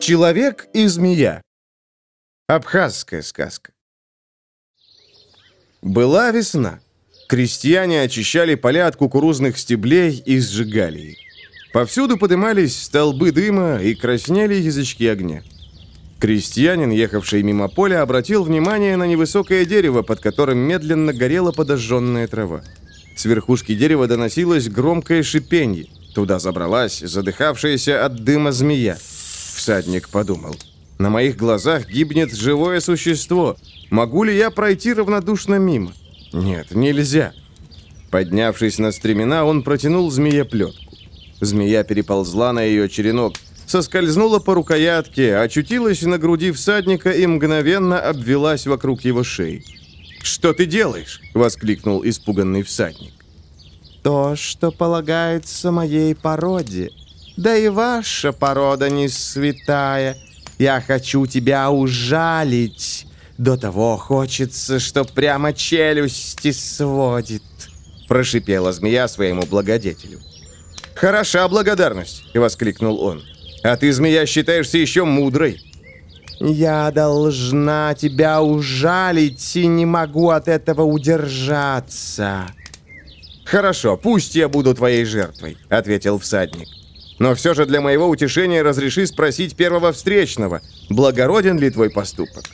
Человек и змея. Абхазская сказка. Была весна. Крестьяне очищали поля от кукурузных стеблей и сжигали их. Повсюду подымались столбы дыма и краснели язычки огня. Крестьянин, ехавший мимо поля, обратил внимание на невысокое дерево, под которым медленно горела подожженная трава. С верхушки дерева доносилось громкое шипенье. Туда забралась задыхавшаяся от дыма змея. Всадник подумал. На моих глазах гибнет живое существо. Могу ли я пройти равнодушно мимо? Нет, нельзя. Поднявшись на стремена, он протянул змее плетку. Змея переползла на ее черенок, соскользнула по рукоятке, очутилась на груди всадника и мгновенно обвелась вокруг его шеи. «Что ты делаешь?» — воскликнул испуганный всадник. «То, что полагается моей породе. Да и ваша порода не святая. Я хочу тебя ужалить. До того хочется, что прямо челюсти сводит», — прошипела змея своему благодетелю. «Хороша благодарность!» — воскликнул он. «А ты, змея, считаешься еще мудрой!» «Я должна тебя ужалить и не могу от этого удержаться!» «Хорошо, пусть я буду твоей жертвой», — ответил всадник. «Но все же для моего утешения разреши спросить первого встречного, благороден ли твой поступок?»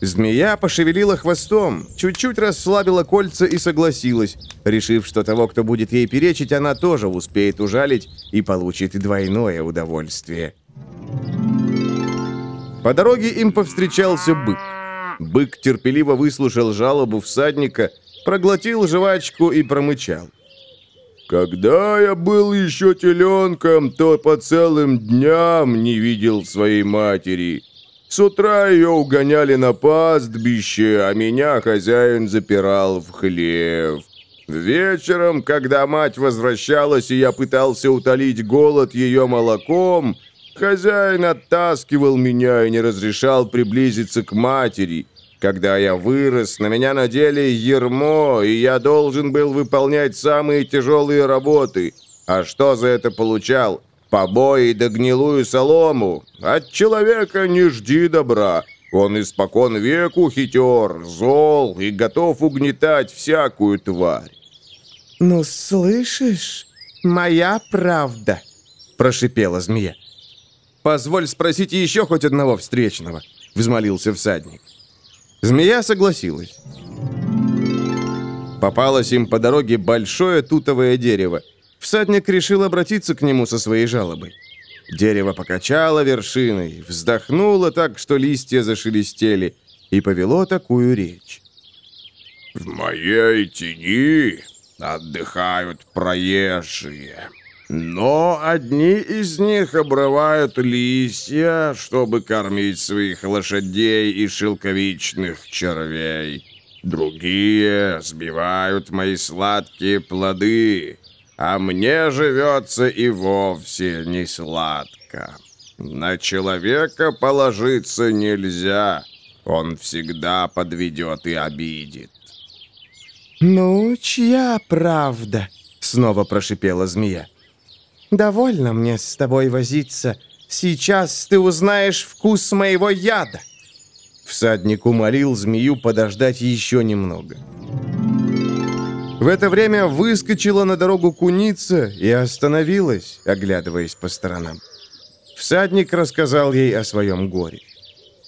Змея пошевелила хвостом, чуть-чуть расслабила кольца и согласилась, решив, что того, кто будет ей перечить, она тоже успеет ужалить и получит двойное удовольствие. По дороге им повстречался бык. Бык терпеливо выслушал жалобу всадника, проглотил жвачку и промычал. «Когда я был еще теленком, то по целым дням не видел своей матери». С утра ее угоняли на пастбище, а меня хозяин запирал в хлев. Вечером, когда мать возвращалась, и я пытался утолить голод ее молоком, хозяин оттаскивал меня и не разрешал приблизиться к матери. Когда я вырос, на меня надели ермо, и я должен был выполнять самые тяжелые работы. А что за это получал? побои да гнилую солому. От человека не жди добра. Он испокон веку хитер, зол и готов угнетать всякую тварь. «Ну, слышишь, моя правда», — прошипела змея. «Позволь спросить еще хоть одного встречного», — взмолился всадник. Змея согласилась. Попалось им по дороге большое тутовое дерево — Всадник решил обратиться к нему со своей жалобой. Дерево покачало вершиной, вздохнуло так, что листья зашелестели, и повело такую речь. «В моей тени отдыхают проезжие, но одни из них обрывают листья, чтобы кормить своих лошадей и шелковичных червей. Другие сбивают мои сладкие плоды, а мне живется и вовсе не сладко. На человека положиться нельзя, он всегда подведет и обидит. «Ну, чья правда?» — снова прошипела змея. «Довольно мне с тобой возиться. Сейчас ты узнаешь вкус моего яда». Всадник умолил змею подождать еще немного. В это время выскочила на дорогу куница и остановилась, оглядываясь по сторонам. Всадник рассказал ей о своем горе.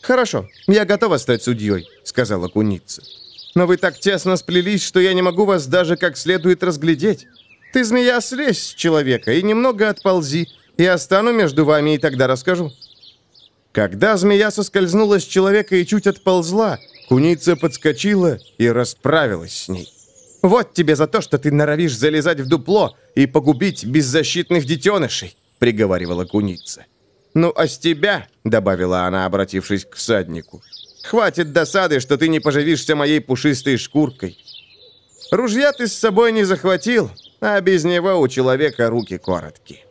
«Хорошо, я готова стать судьей», — сказала куница. «Но вы так тесно сплелись, что я не могу вас даже как следует разглядеть. Ты, змея, слезь с человека и немного отползи. Я стану между вами и тогда расскажу». Когда змея соскользнула с человека и чуть отползла, куница подскочила и расправилась с ней. Вот тебе за то, что ты норовишь залезать в дупло и погубить беззащитных детенышей», — приговаривала куница. «Ну, а с тебя», — добавила она, обратившись к всаднику, «хватит досады, что ты не поживишься моей пушистой шкуркой. Ружья ты с собой не захватил, а без него у человека руки короткие».